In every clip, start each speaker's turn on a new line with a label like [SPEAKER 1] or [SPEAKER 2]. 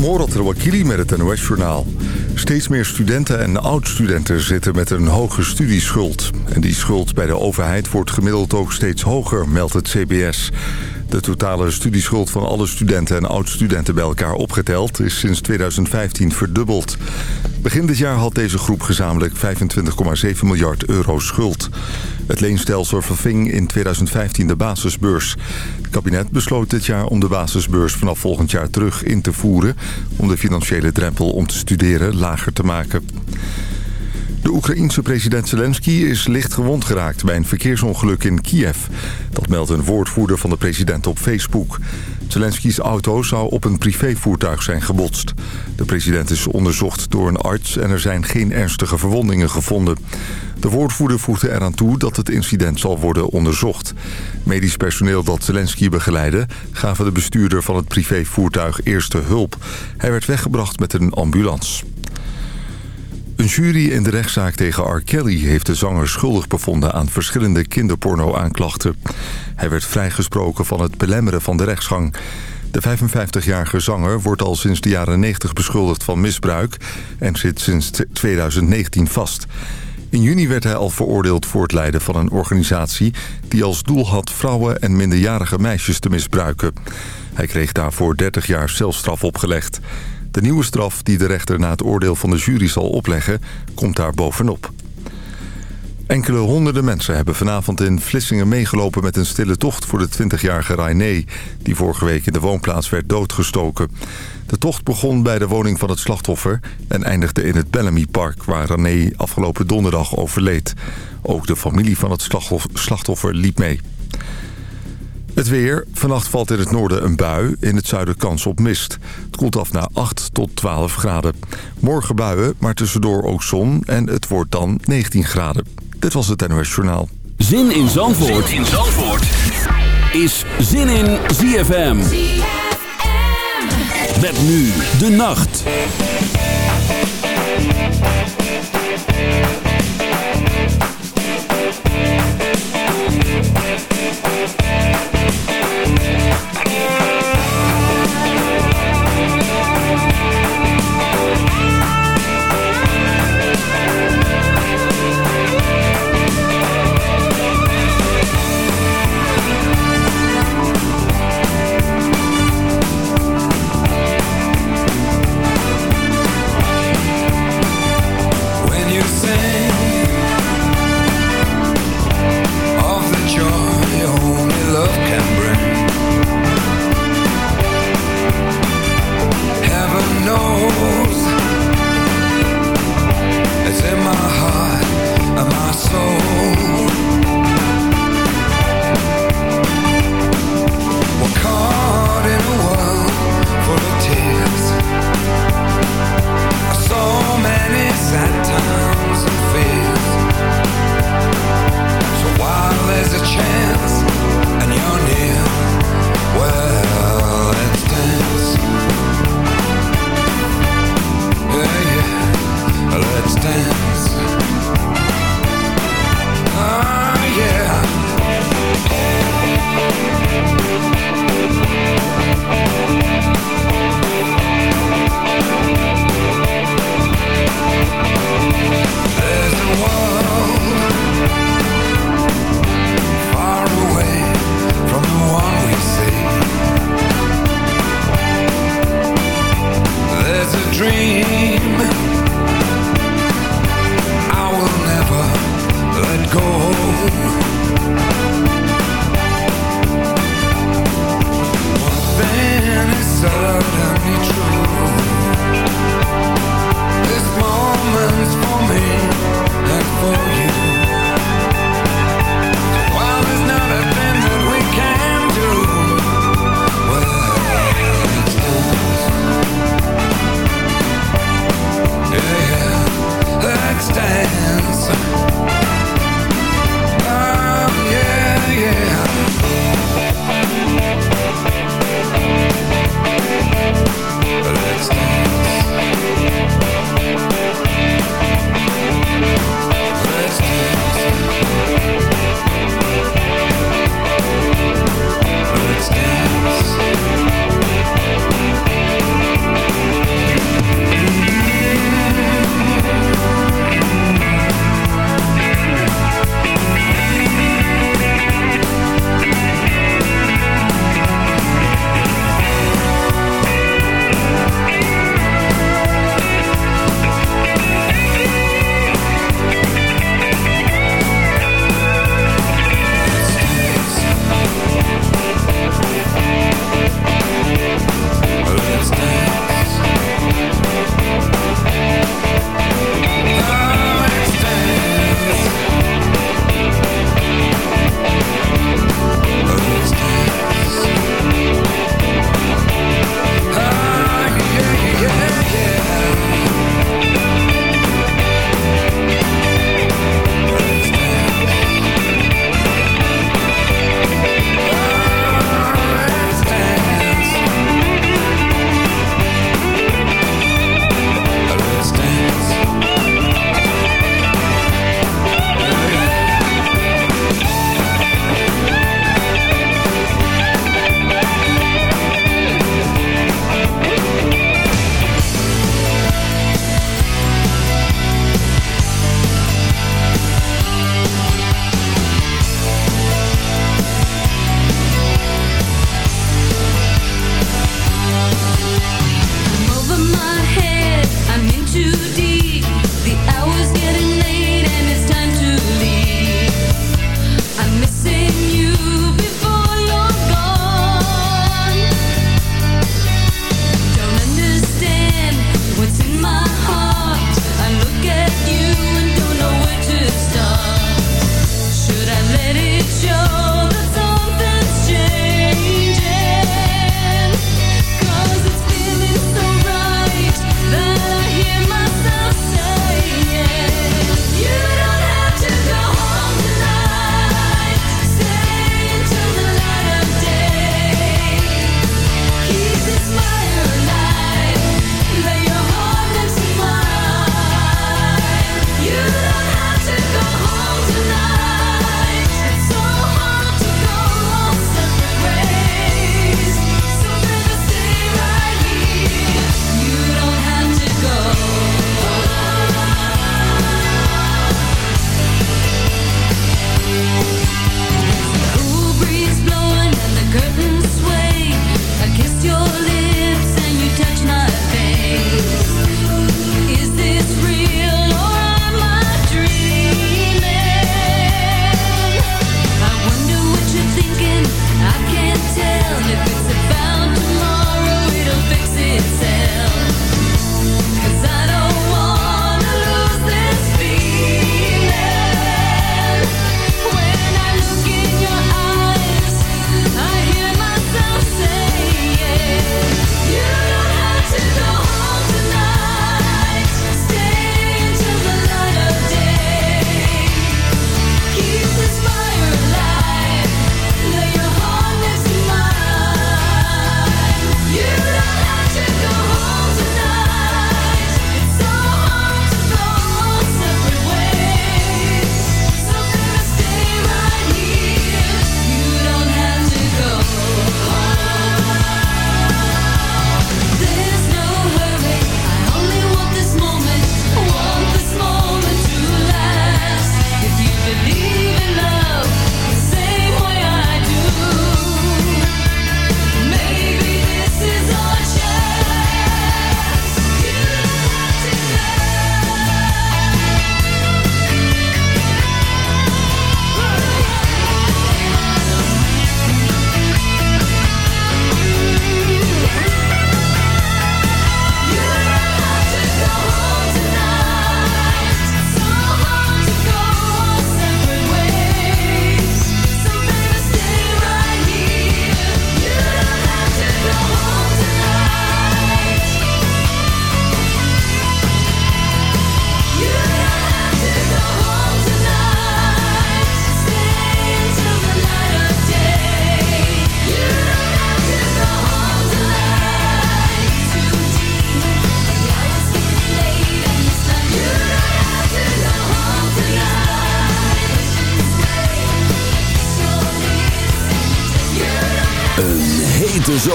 [SPEAKER 1] Morat Wakili met het NOS-journaal. Steeds meer studenten en oud-studenten zitten met een hoge studieschuld. En die schuld bij de overheid wordt gemiddeld ook steeds hoger, meldt het CBS. De totale studieschuld van alle studenten en oud-studenten bij elkaar opgeteld... is sinds 2015 verdubbeld. Begin dit jaar had deze groep gezamenlijk 25,7 miljard euro schuld. Het leenstelsel verving in 2015 de basisbeurs. Het kabinet besloot dit jaar om de basisbeurs vanaf volgend jaar terug in te voeren... om de financiële drempel om te studeren lager te maken. De Oekraïense president Zelensky is licht gewond geraakt bij een verkeersongeluk in Kiev. Dat meldt een woordvoerder van de president op Facebook. Zelensky's auto zou op een privévoertuig zijn gebotst. De president is onderzocht door een arts en er zijn geen ernstige verwondingen gevonden. De woordvoerder voegde eraan toe dat het incident zal worden onderzocht. Medisch personeel dat Zelensky begeleidde... gaven de bestuurder van het privévoertuig eerste hulp. Hij werd weggebracht met een ambulance. Een jury in de rechtszaak tegen R. Kelly heeft de zanger schuldig bevonden aan verschillende kinderporno-aanklachten. Hij werd vrijgesproken van het belemmeren van de rechtsgang. De 55-jarige zanger wordt al sinds de jaren 90 beschuldigd van misbruik en zit sinds 2019 vast. In juni werd hij al veroordeeld voor het leiden van een organisatie... die als doel had vrouwen en minderjarige meisjes te misbruiken. Hij kreeg daarvoor 30 jaar celstraf opgelegd. De nieuwe straf die de rechter na het oordeel van de jury zal opleggen... komt daar bovenop. Enkele honderden mensen hebben vanavond in Vlissingen meegelopen met een stille tocht voor de 20-jarige Rainé... die vorige week in de woonplaats werd doodgestoken. De tocht begon bij de woning van het slachtoffer en eindigde in het Bellamy Park... waar Rainé afgelopen donderdag overleed. Ook de familie van het slachtoffer liep mee. Het weer. Vannacht valt in het noorden een bui. In het zuiden kans op mist. Het koelt af naar 8 tot 12 graden. Morgen buien, maar tussendoor ook zon. En het wordt dan 19 graden. Dit was het NOS Journaal.
[SPEAKER 2] Zin in Zandvoort, zin in Zandvoort. is Zin in ZFM. ZFM. Met nu de nacht.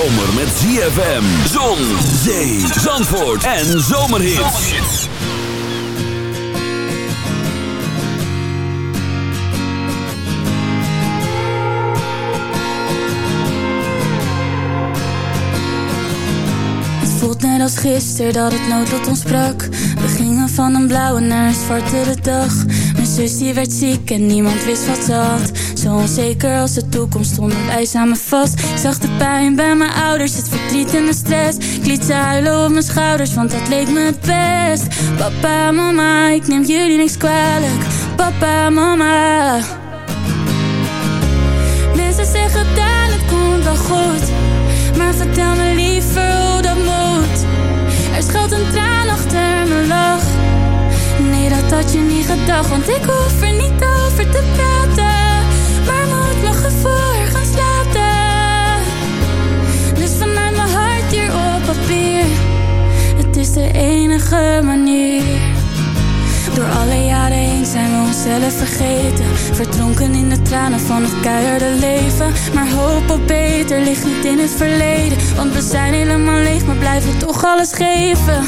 [SPEAKER 3] Zomer met ZFM, zon, zee, zandvoort en zomerhits.
[SPEAKER 4] Het voelt net als gisteren dat het noodlot ons sprak. We gingen van een blauwe naar een zwarte dag. Zus die werd ziek en niemand wist wat ze had. Zo onzeker als de toekomst stonden wij samen vast. Ik zag de pijn bij mijn ouders, het verdriet en de stress. Ik liet ze huilen op mijn schouders, want dat leek me het best. Papa, mama, ik neem jullie niks kwalijk. Papa, mama. Mensen zeggen dat het komt wel goed. Maar vertel me liever hoe dat moet. Er schuilt een traan achter mijn lach. Dat had je niet gedacht, want ik hoef er niet over te praten voor gaan slapen. Dus vanuit mijn hart hier op papier. Het is de enige manier. Door alle jaren heen zijn we onszelf vergeten. Verdronken in de tranen van het keiharde leven. Maar hoop op beter ligt niet in het verleden. Want we zijn helemaal leeg, maar blijven toch alles geven.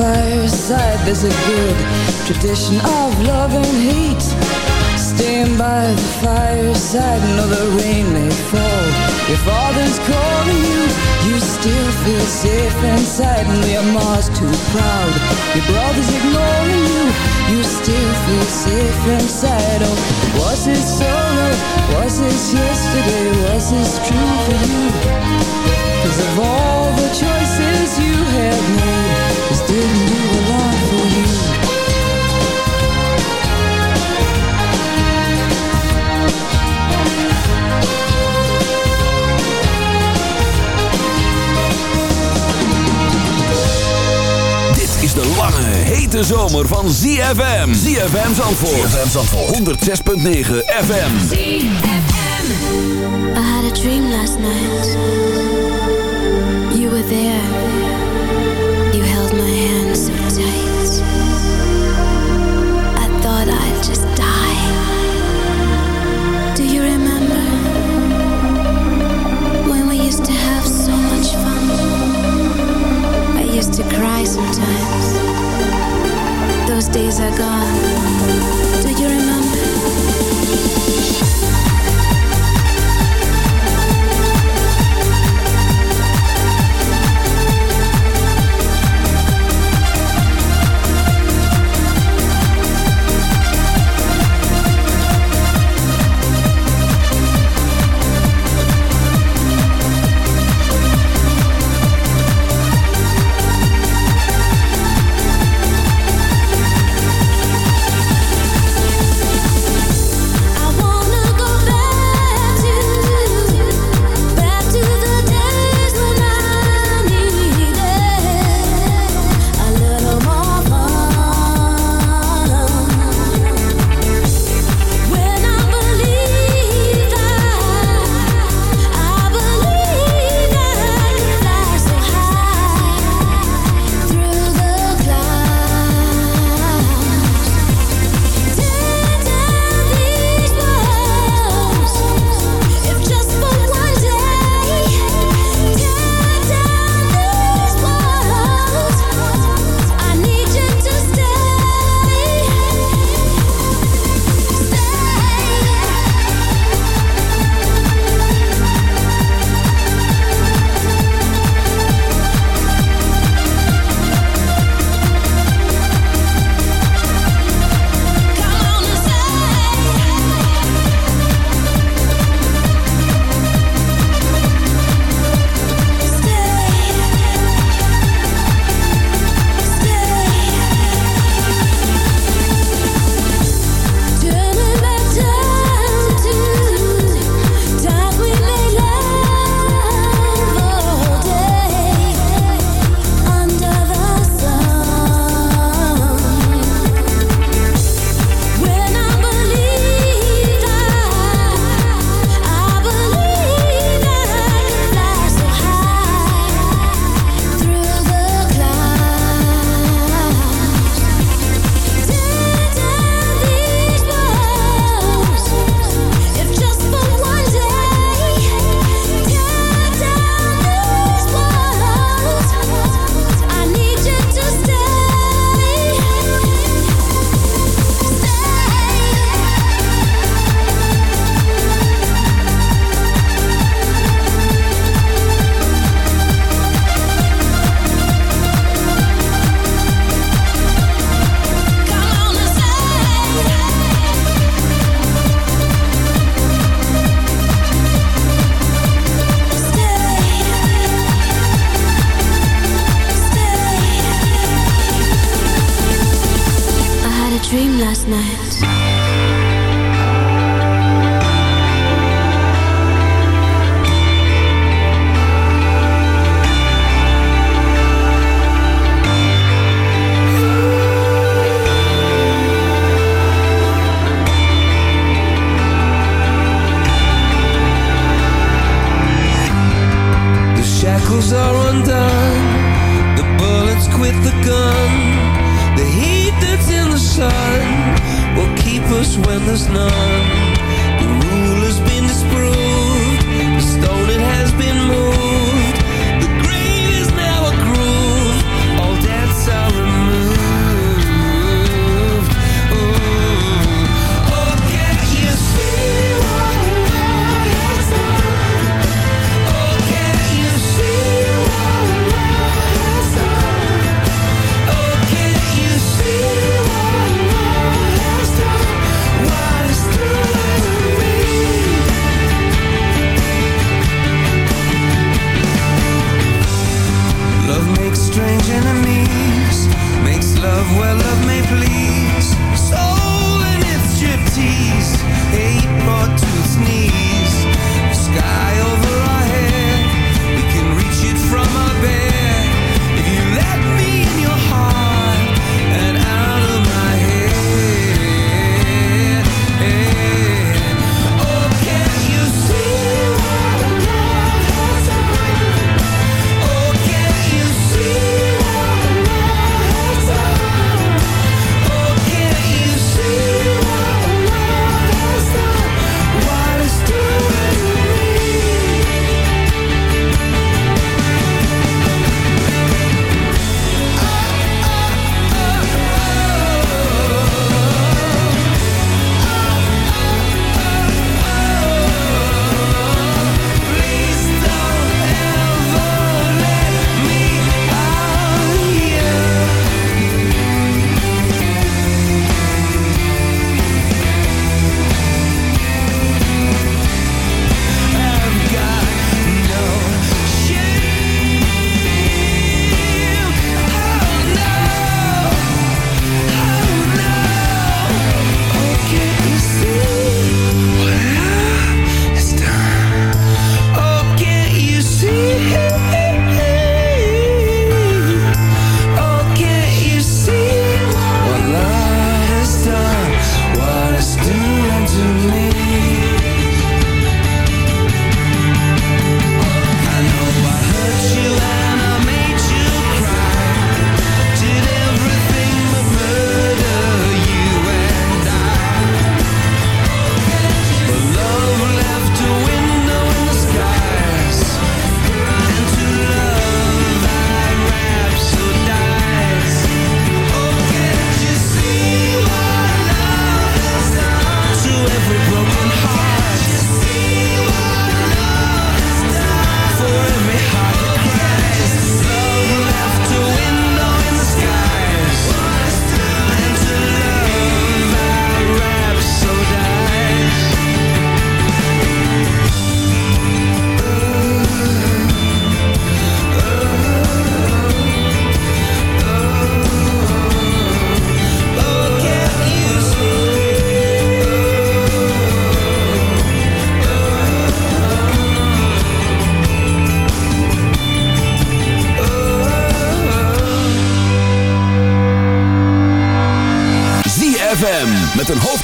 [SPEAKER 5] fireside. There's a good tradition of love and hate Staying by the fireside. Know the rain may fall. Your father's calling you, you still feel safe inside. And your mom's too proud, your brother's ignoring you. You still feel safe inside. Oh, was it solo, was this yesterday, was this true for you? Cause of all the choices
[SPEAKER 3] hete zomer van ZFM. ZFM Zandvoort. ZFM Zandvoort. 106.9 FM. ZFM.
[SPEAKER 6] I had a dream last night. You were there. You held my hand so tight. I thought I'd just die. Do you remember? When we used to have so much fun. I used to cry sometimes those days are gone.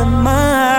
[SPEAKER 7] of mine.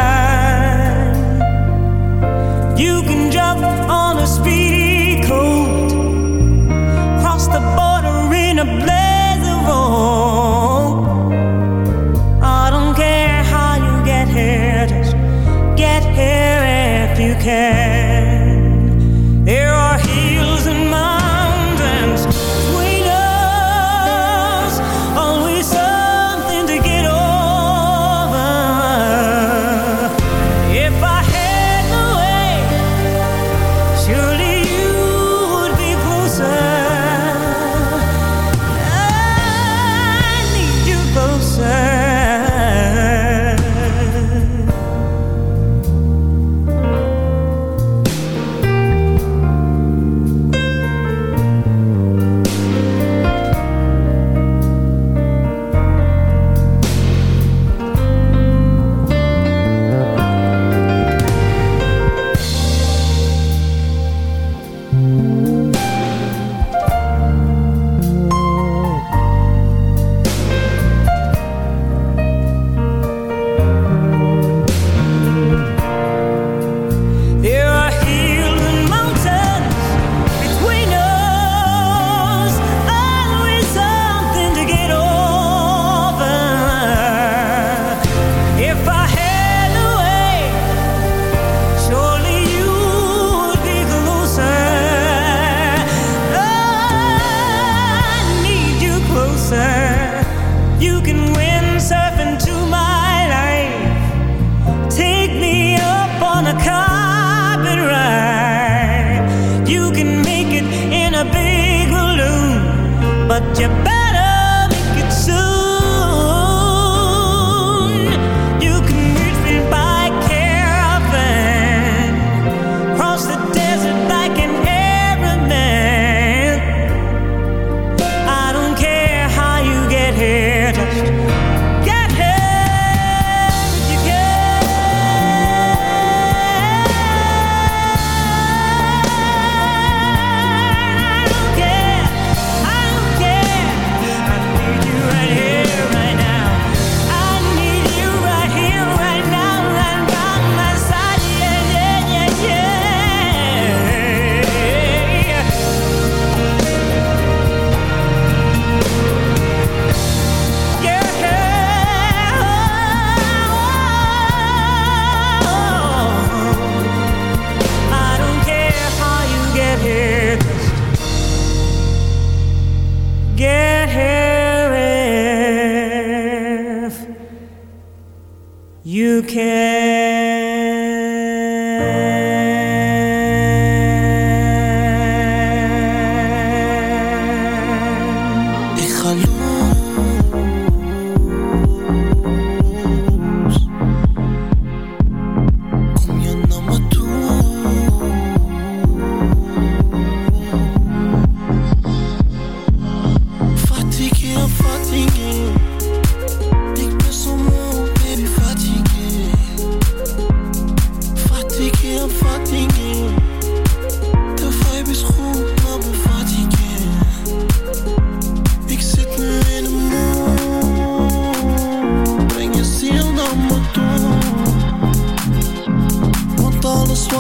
[SPEAKER 7] Get back.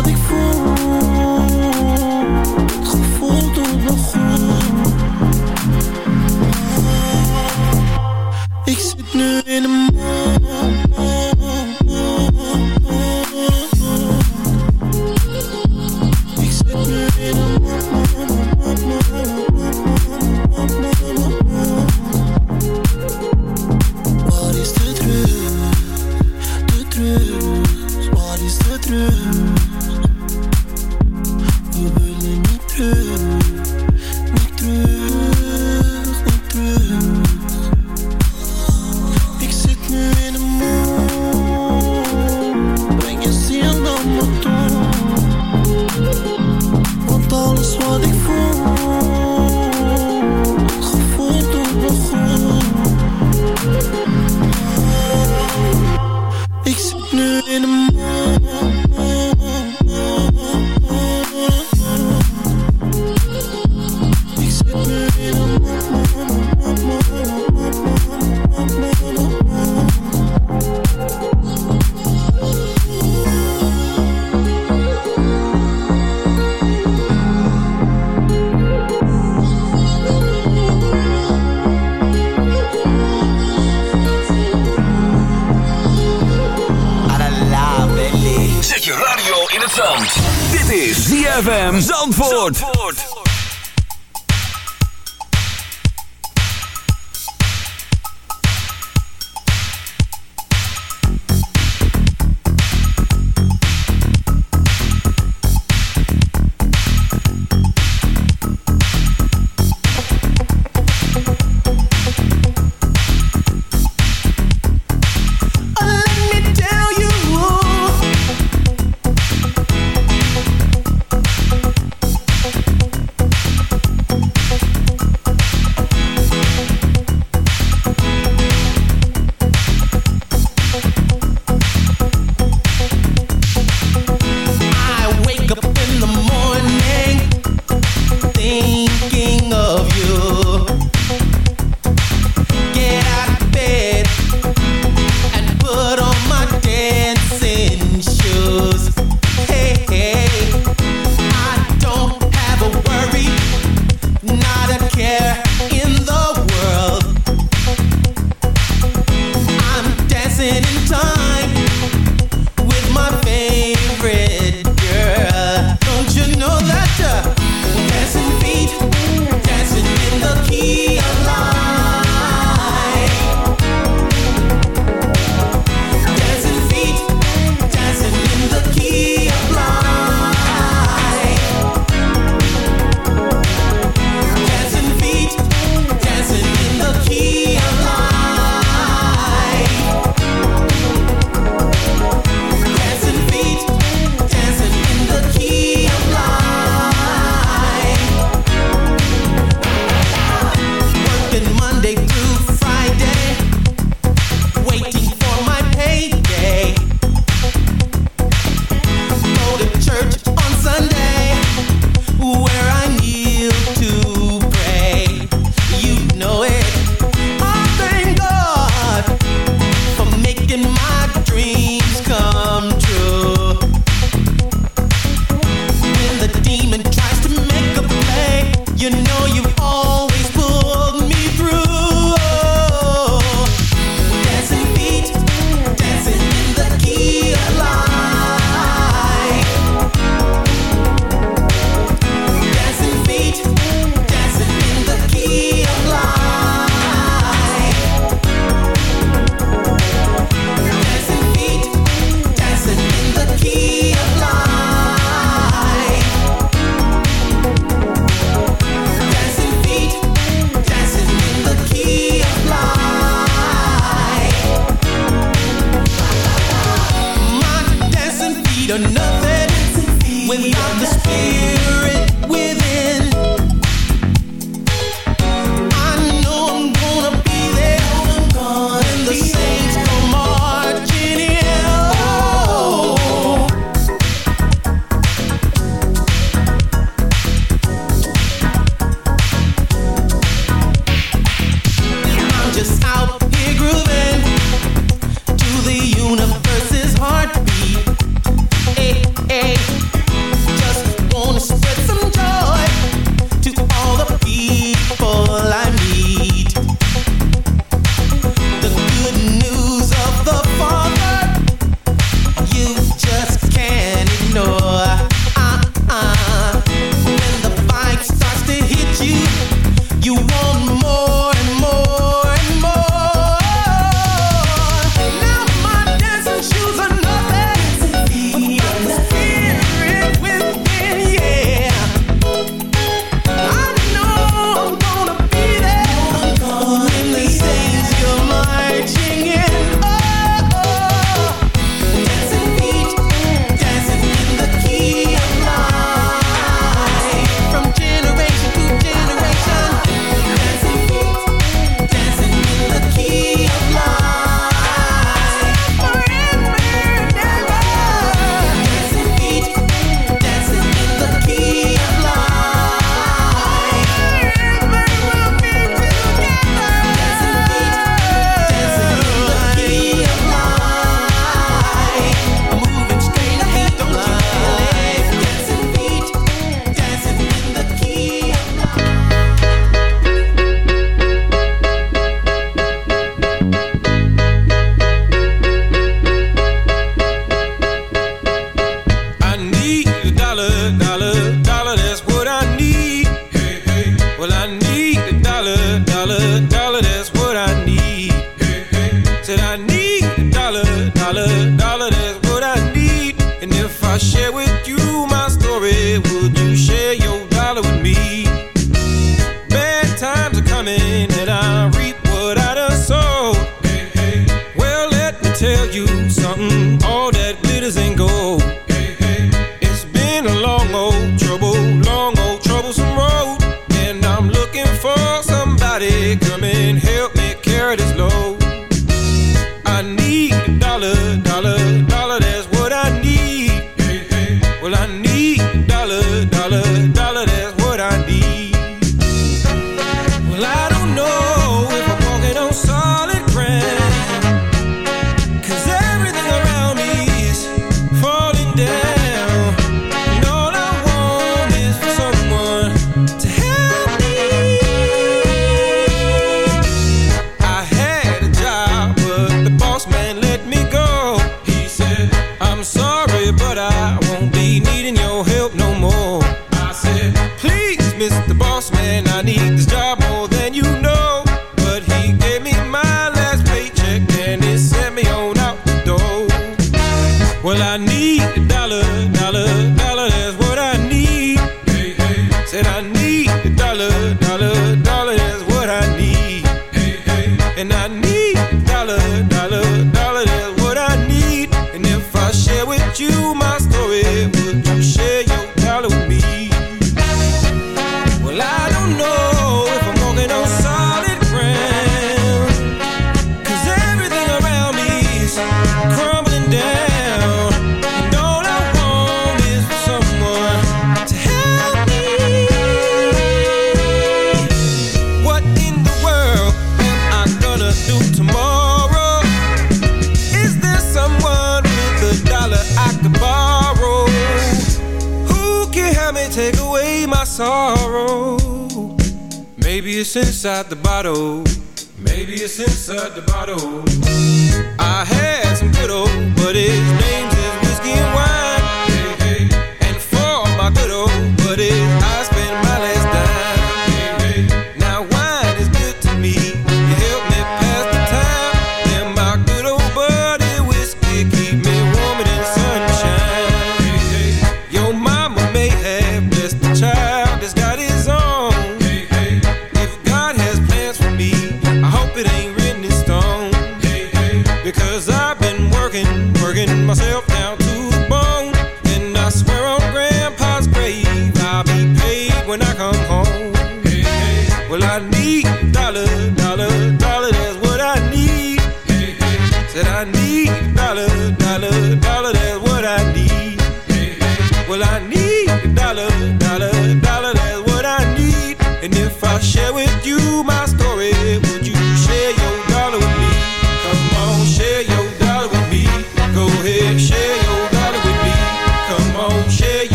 [SPEAKER 7] wat
[SPEAKER 3] ik voel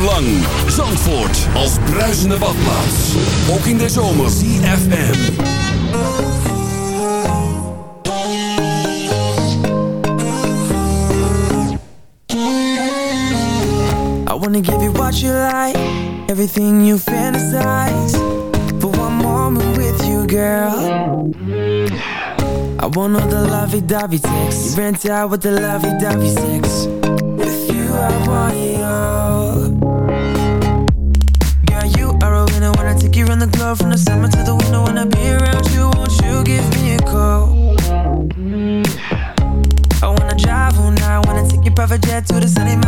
[SPEAKER 3] lang. Zandvoort als bruisende badplaats. Ook in de zomer. CFM.
[SPEAKER 5] I wanna give you what you like. Everything you fantasize. For one moment with you, girl. I want all the lovey-dovey sex You rent out with the lovey-dovey sex With you I want it globe From the summer to the winter When I be around you. Won't you give me a call? I wanna drive all night Wanna take your private jet to the sunny mountains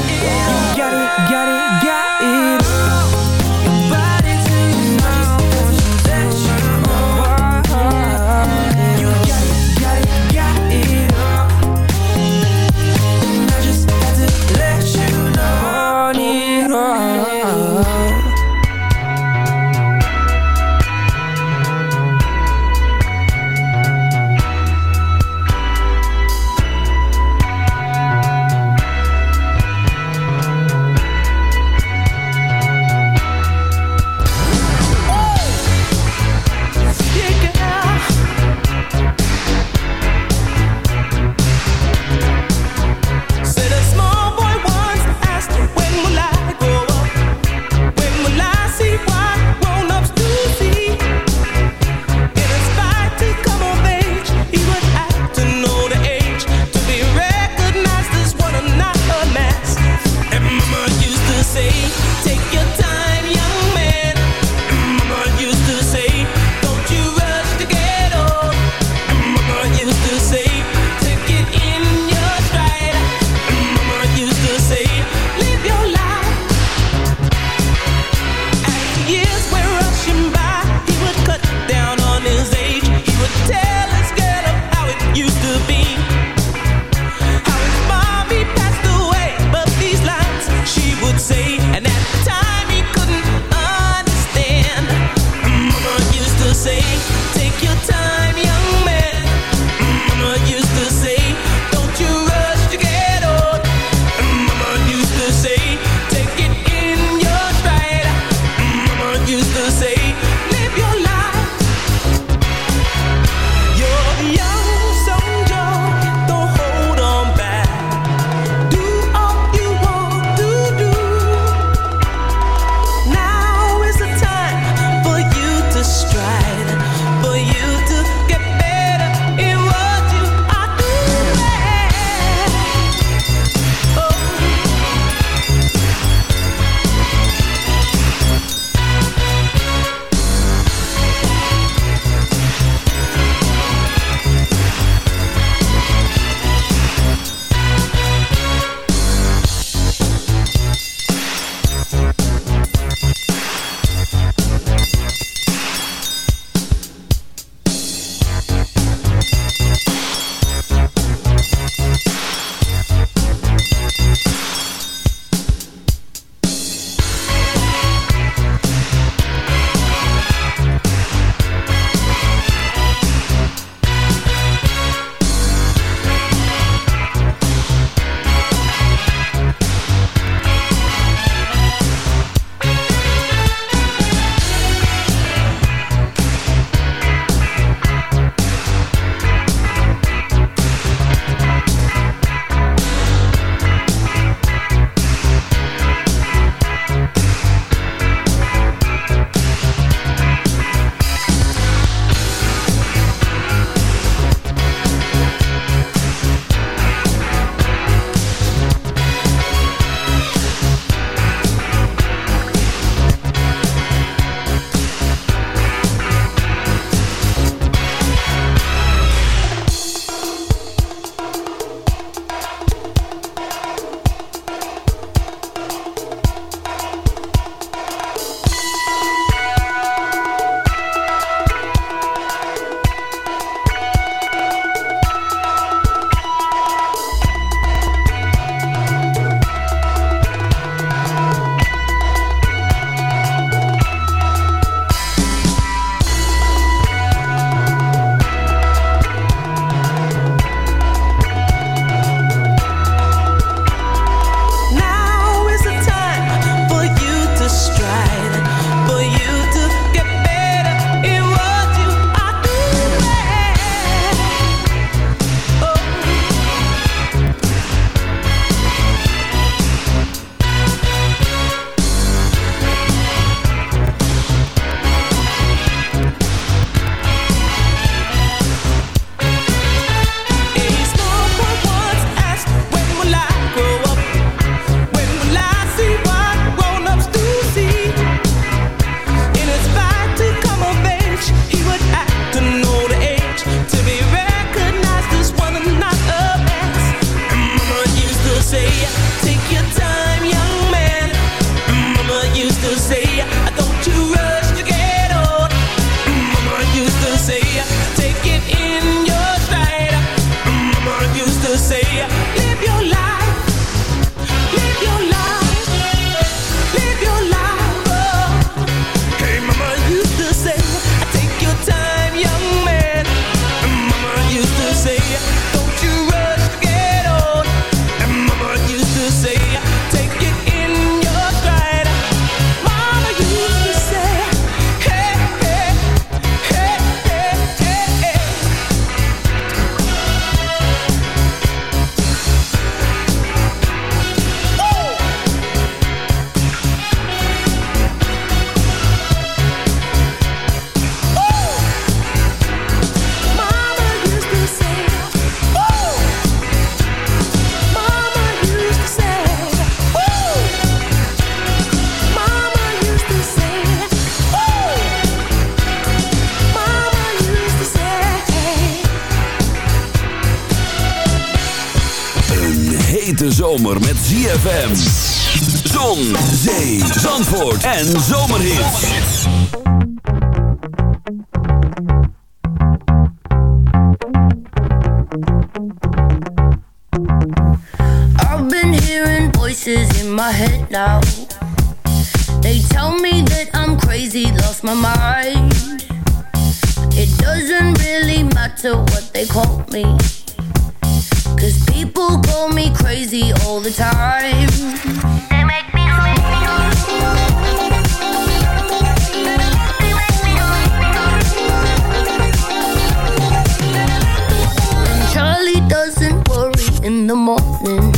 [SPEAKER 8] hete zomer met ZFM. Zon, zee, zandvoort en zomerhit.
[SPEAKER 9] I've been hearing voices in my head now. They tell me that I'm crazy, lost my mind. It doesn't really matter what they call me. Cause people call me crazy all the time. Make me And Charlie doesn't worry in the morning.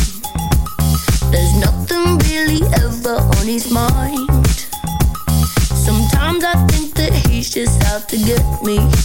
[SPEAKER 9] There's nothing really ever on his mind. Sometimes I think that just to get me.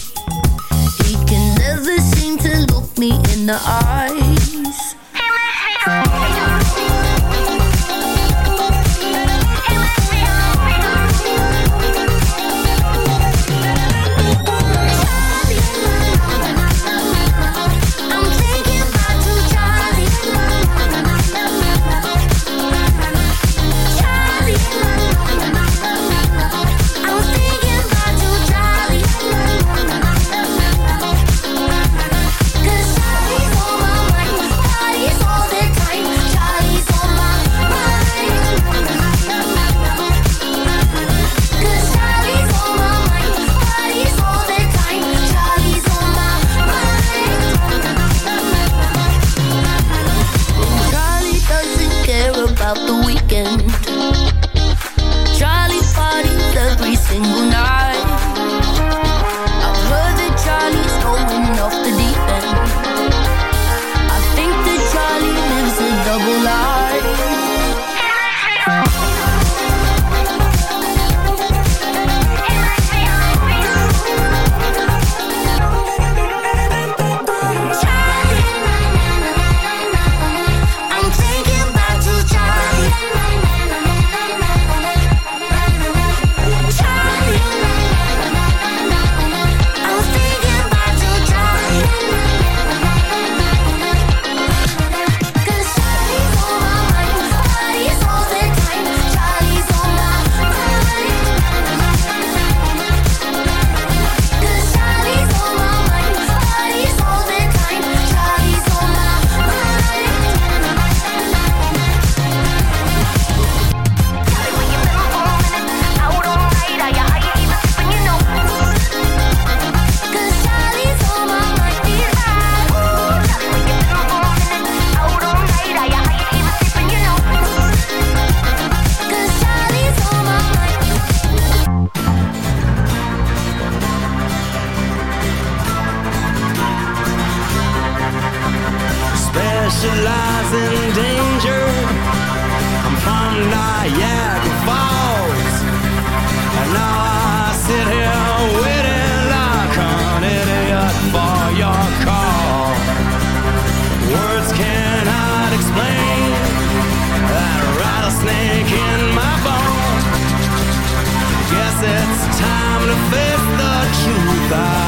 [SPEAKER 9] time
[SPEAKER 10] to face the truth. I